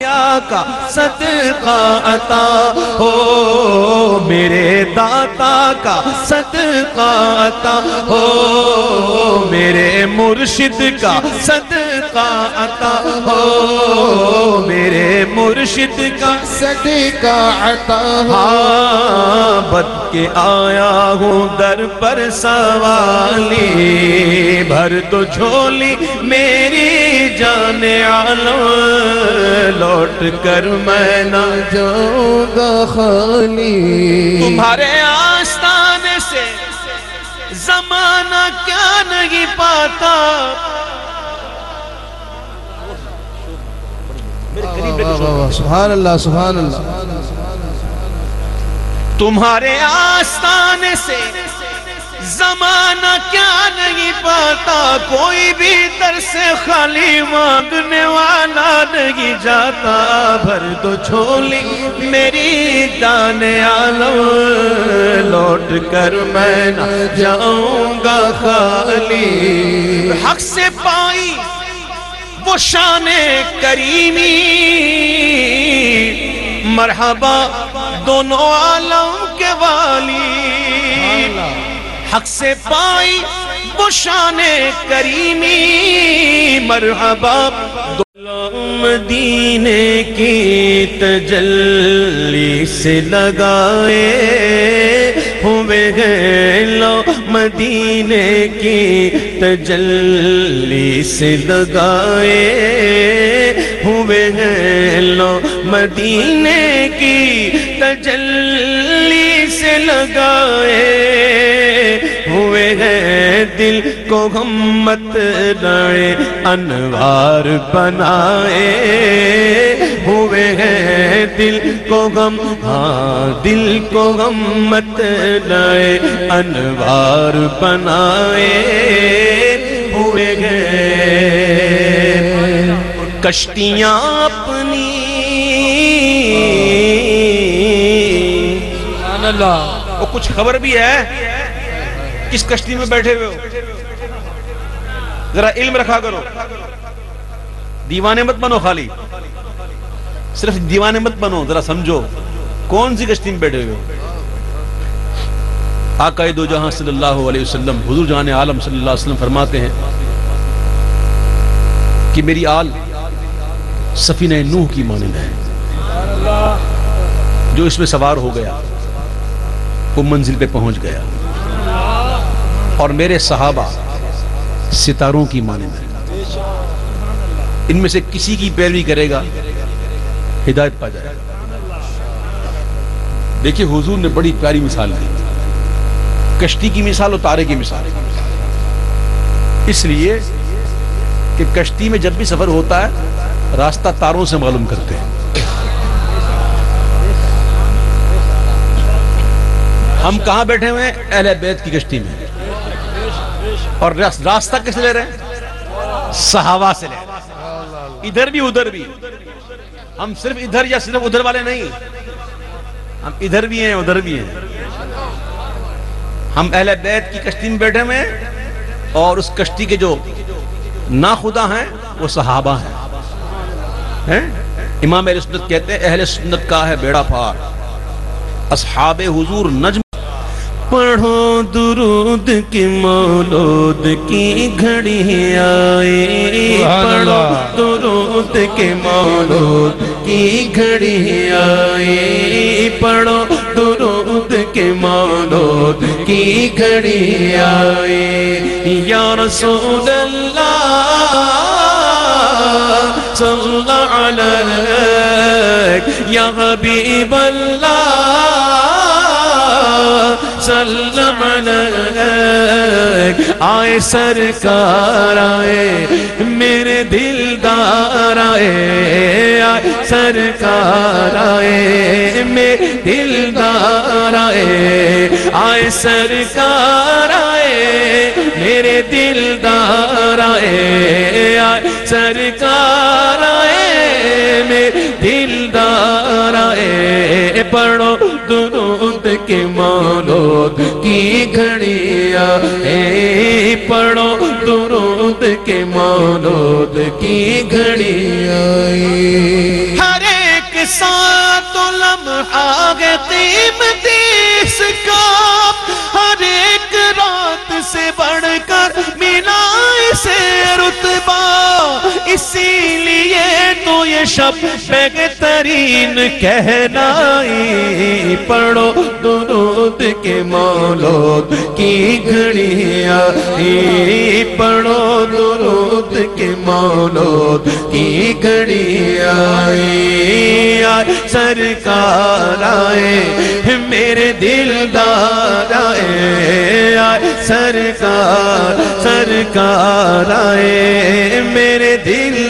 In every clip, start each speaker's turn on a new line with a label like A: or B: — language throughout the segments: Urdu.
A: کا صدقہ عطا ہو میرے داتا کا صدقہ عطا ہو میرے مرشد کا صدقہ عطا ہو میرے مرشد کا
B: صدقہ عطا ہو۔
A: ہاں بد کے آیا ہوں در پر سوالی۔ بھر تو جھولی میری جان عالم۔ لوٹ کر میں نہ
B: جاؤں گا خالی۔
A: تمہارے آستانے سے زمانہ کیا نہیں پاتا۔
B: واہ، سبحان اللہ سبحان اللہ۔
A: تمہارے آستانے سے زمانہ کیا نہیں پاتا کوئی بھی در سے خالی مانگنے والا نہیں جاتا۔ بھر دو چھولی میری دان عالم لوٹ کر میں نہ جاؤں گا خالی۔ حق سے پائی وہ شان کریمی۔ مرحبا، دونوں عالم کے والی۔ حق سے پائی وہ شان کریمی۔ مرحبا مدینے کی تجلی سے لگائے ہوئے ہیں لو مدینے کی تجلی سے لگائے ہوئے ہیں لو مدینے کی تجلی سے لگائے ہوئے ہیں دل کو ہم مت انوار بنائے دل کو غم ہاں دل کو غم مت لائے، انوار بنائے، ہوئے گئے۔ کشتیاں اپنی۔
B: سبحان اللہ۔
A: وہ کچھ خبر بھی ہے؟ کس کشتی میں بیٹھے ہوئے ہو؟ ذرا علم رکھا کرو۔ دیوانے مت بنو خالی۔ صرف دیوانے مت بنو، ذرا سمجھو۔ کون سی کشتی میں بیٹھے ہوئے ہو؟ آقا دو جہاں صلی اللہ علیہ وسلم، حضور جان عالم صلی اللہ علیہ وسلم فرماتے ہیں کہ میری آل سفینہ نوح کی مانند ہے۔ جو اس میں سوار ہو گیا، وہ منزل پہ پہنچ گیا۔ اور میرے صحابہ ستاروں کی مانند ہے۔ ان میں سے کسی کی پیروی کرے گا ہدایت پا جائے۔ گا دیکھیے حضور نے بڑی پیاری مثال دی۔ کشتی کی مثال اور تارے کی مثال۔ اس لیے کہ کشتی میں جب بھی سفر ہوتا ہے، راستہ تاروں سے معلوم کرتے ہیں۔ ہم کہاں بیٹھے ہوئے ہیں؟ اہل بیت کی کشتی میں۔ اور راستہ کس لے رہے ہیں؟ صحابہ سے لے رہے ہیں۔ ادھر بھی ادھر بھی۔ ہم صرف ادھر یا صرف ادھر والے نہیں، ہم ادھر بھی ہیں، ادھر بھی ہیں۔ ہم اہل بیت کی کشتی میں بیٹھے ہوئے ہیں اور اس کشتی کے جو ناخدا ہیں، وہ صحابہ ہیں۔ امام اہل سنت کہتے ہیں، اہل سنت کا ہے بیڑا پار اصحاب حضور نجم۔ پڑھو درود کی مولود کی گھڑی آئے۔ پڑھو۔ درود کے مولود کی گھڑی آئے۔ پڑھو درود کے مولود کی گھڑی آئے۔ یا رسول اللہ صلی اللہ علیہ یا حبیب اللہ سلم علیک آئے سرکار، آئے میرے دلدار، آئے آئے سرکار، آئے میرے دلدار، آئے آئے سرکار، آئے میرے دلدار، آئے آئے سرکار۔ کے مولود کی گھڑیا اے پڑھو درود کے مولود کی گھڑیا ہر ایک ساتھ لمحہ گے قیمتی اس کا، ہر ایک رات سے بڑھ کر ملا اسے رتبہ، اسی لیے تو یہ شب بہترین کہنائی۔ پڑھو درود کے مولود کی گھڑیاں پڑھو درود کے مولود کی گھڑیاں آئے سرکار آئے، میرے دلدار آئے۔ آئے سرکار سرکار آئے۔ میرے دلدار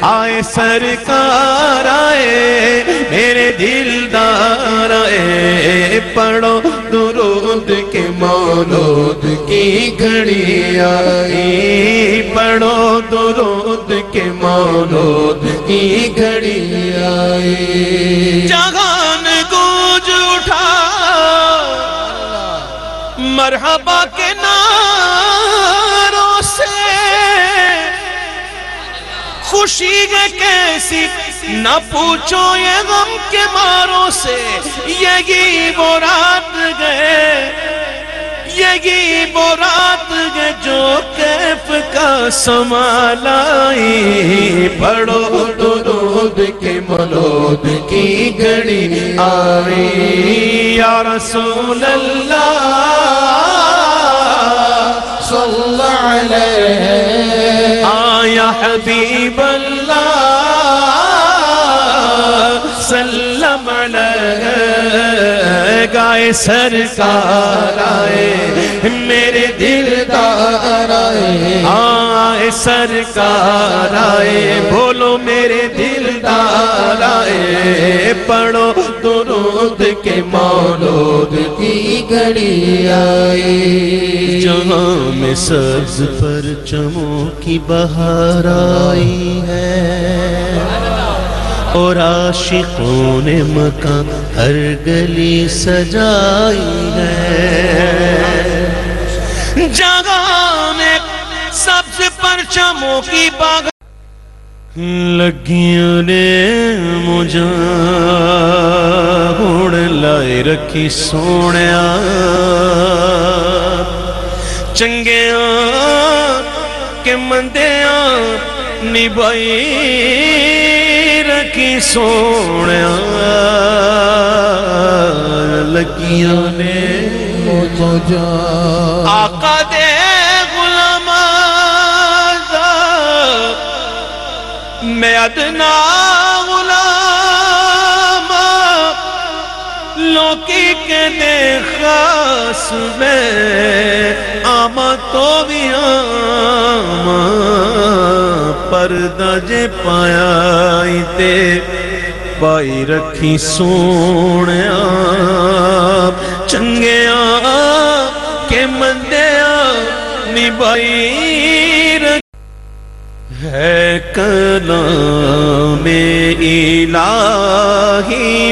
A: آئے سرکار آئے، میرے دلدار آئے۔ پڑھو درود کے مولود کی گھڑی آئی۔ پڑھو درود کے مولود کی گھڑی آئی۔ جہان گوج اٹھا۔ مرحبا کے ناروں خوشی ہے کیسی؟ نہ پوچھو یہ غم کے ماروں سے، یہی وہ رات گئے یہی وہ رات گئے جو کیف کا سمالائی پڑھو درود کے ملود کی گھڑی آئی۔ یا رسول اللہ
B: صلی علیہ.
A: آیا حبیب اللہ سلم علیہ. گائے سرکار آئے میرے دلدار آئے۔ آئے سرکار آئے بولو میرے دلدار آئے۔ پڑھو درود کے مولود
B: کی گھڑی آئی۔
A: جہاں میں سبز پر چموں کی بہار آئی ہے۔ اور عاشقوں نے مکان ہر گلی سجائی ہے۔ جہاں میں سبز پر چموں کی بہار لگیاں نے مجھا ہوڑ لائے رکھی سونیا۔ چنگیاں کہ مندیاں نبائی رکھی سونیا۔ لگیاں نے
B: مجھا
A: آقا دے میں ادنا غلام لوکی کے دے خاص میں آما تو بھی آما پردہ جے پایا تے پائی رکھی سونیا چنگیا کے مندیا نبائی ہے کلام الہی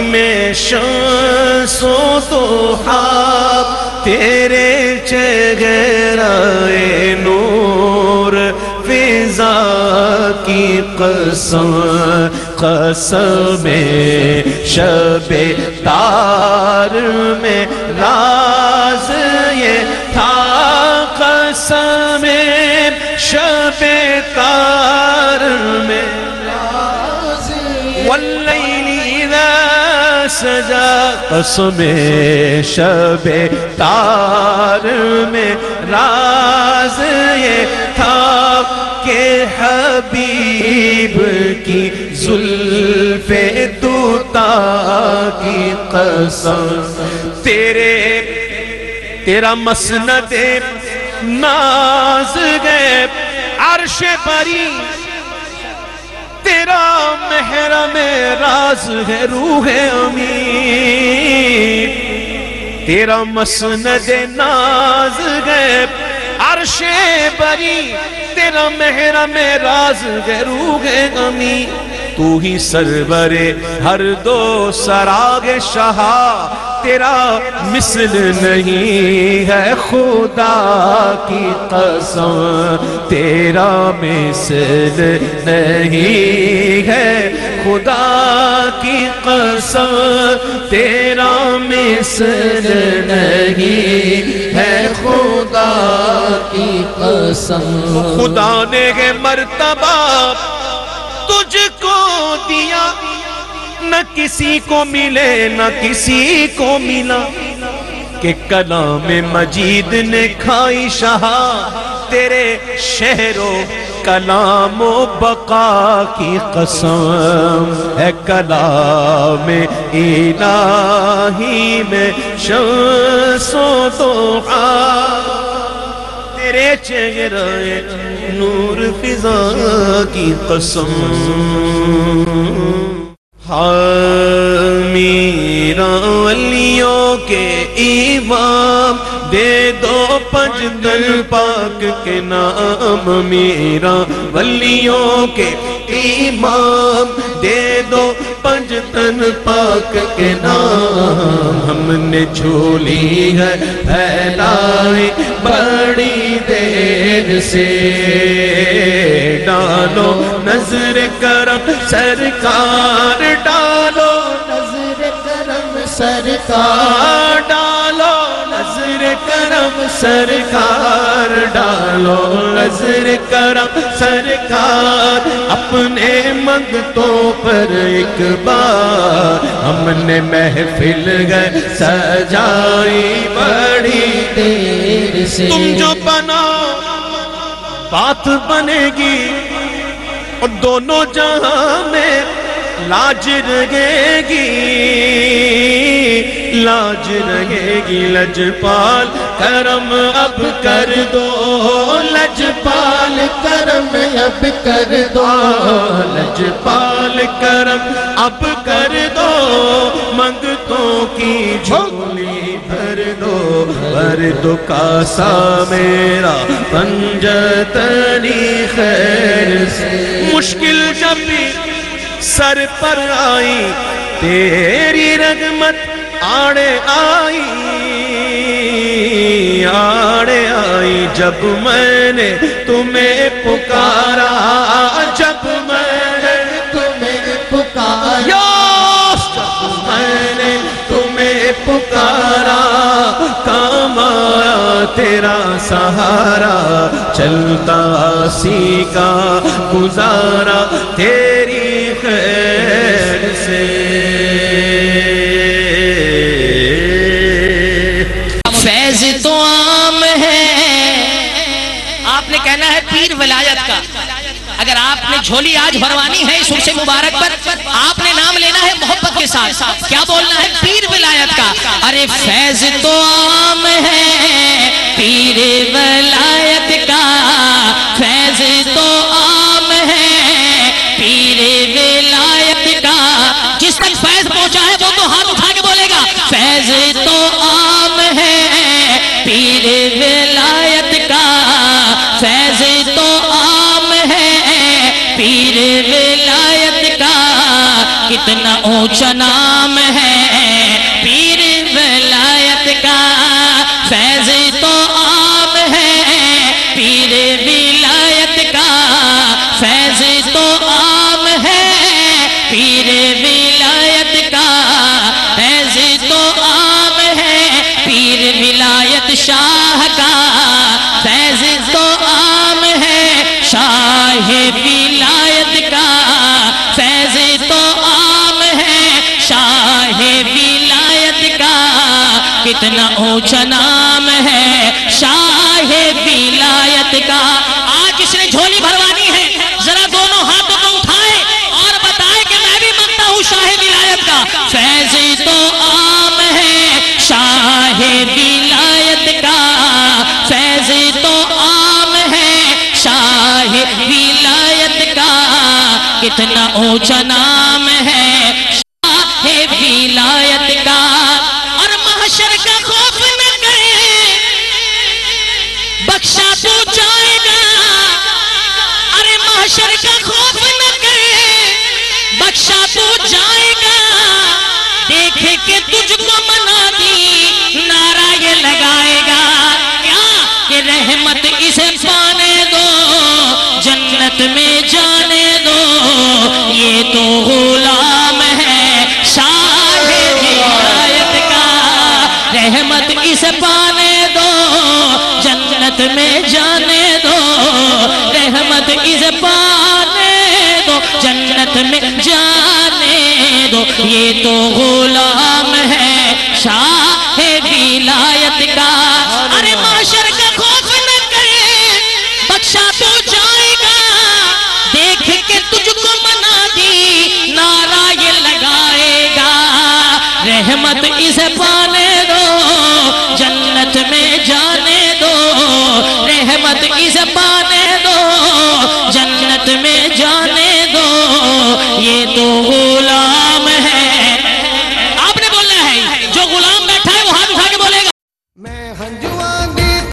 A: میں شمس و ضحا تیرے چہرہ نور فضا کی قسم قسم شب تار میں راز یہ تھا، قسم شب تار واللیل اذا سجا قسم شب تار میں راز یہ تھا کہ حبیب کی زلف دوتا کی قسم۔ تیرے، تیرا مسند ناز گئے عرش پری تیرا محرم راز ہے، روح امین۔ تیرا مسند ناز گئے عرش بری۔ تیرا محرم راز ہے، روح امین۔ تو ہی سرور ہر دو سراغ شہا۔ تیرا مثل نہیں ہے خدا کی قسم، تیرا مثل نہیں ہے خدا کی قسم، تیرا مثل نہیں ہے
C: خدا کی قسم۔
A: خدا نے ہے مرتبہ نہ کسی کو ملے، نہ کسی کو ملا کہ کلام مجید نے کھائی شاہ۔ تیرے شہر و کلام و بقا کی قسم ہے، کلام الہی میں شمس و دوحا تیرے چہرے نور فضا کی قسم۔ ولیوں کے امام دے دو پنج دل پاک کے نام میرا ولیوں کے امام دے دو پنج تن پاک کے نام ہم نے جھولی ہے پھیلائی بڑی دیر سے ڈالو، نظر کرم سرکار ڈالو،
C: نظر کرم سرکار
A: ڈالو، نظر کرم سرکار ڈالو، نظر کرم سرکار اپنے منگتوں پر ایک بار ہم نے محفل گئے سجائی بڑی
C: دیر سے۔
A: تم جو بنا بات بنے گی۔ اور دونوں جہاں میں لاج رہے گی۔ لاج رہے گی لجپال کرم اب کر دو۔ لجپال
C: کرم اب کر دو۔
A: لجپال کرم اب بھر دو کاسا میرا پنجتنی خیر سے مشکل جب بھی سر پر آئی، تیری رغمت آڑے آئی۔ آڑے آئی جب میں نے تمہیں پکارا، جب تیرا سہارا چلتا سیکا گزارا تیری خیر سے۔
D: فیض تو عام ہے۔ آپ نے کہنا ہے پیر ولایت کا۔ اگر آپ نے جھولی آج بھروانی ہے اس عرصے مبارک پر، آپ نے نام لینا ہے محبت کے ساتھ۔ کیا بولنا ہے؟ پیر ولایت کا۔ ارے فیض تو عام ہے، پیر ولایت کا۔ چنا اونچا نام ہے۔ شاہ ولایت کا اور محشر کا خوف نہ کرے۔ بخشا تو جائے گا۔ ارے محشر کا خوف نہ کرے۔ بخشا تو جائے گا۔ دیکھ کے تجھ کو منا دی، نعرہ یہ لگائے گا۔ کیا کہ رحمت اسے پانے جنت میں جانے دو یہ تو غلام ہے شاہ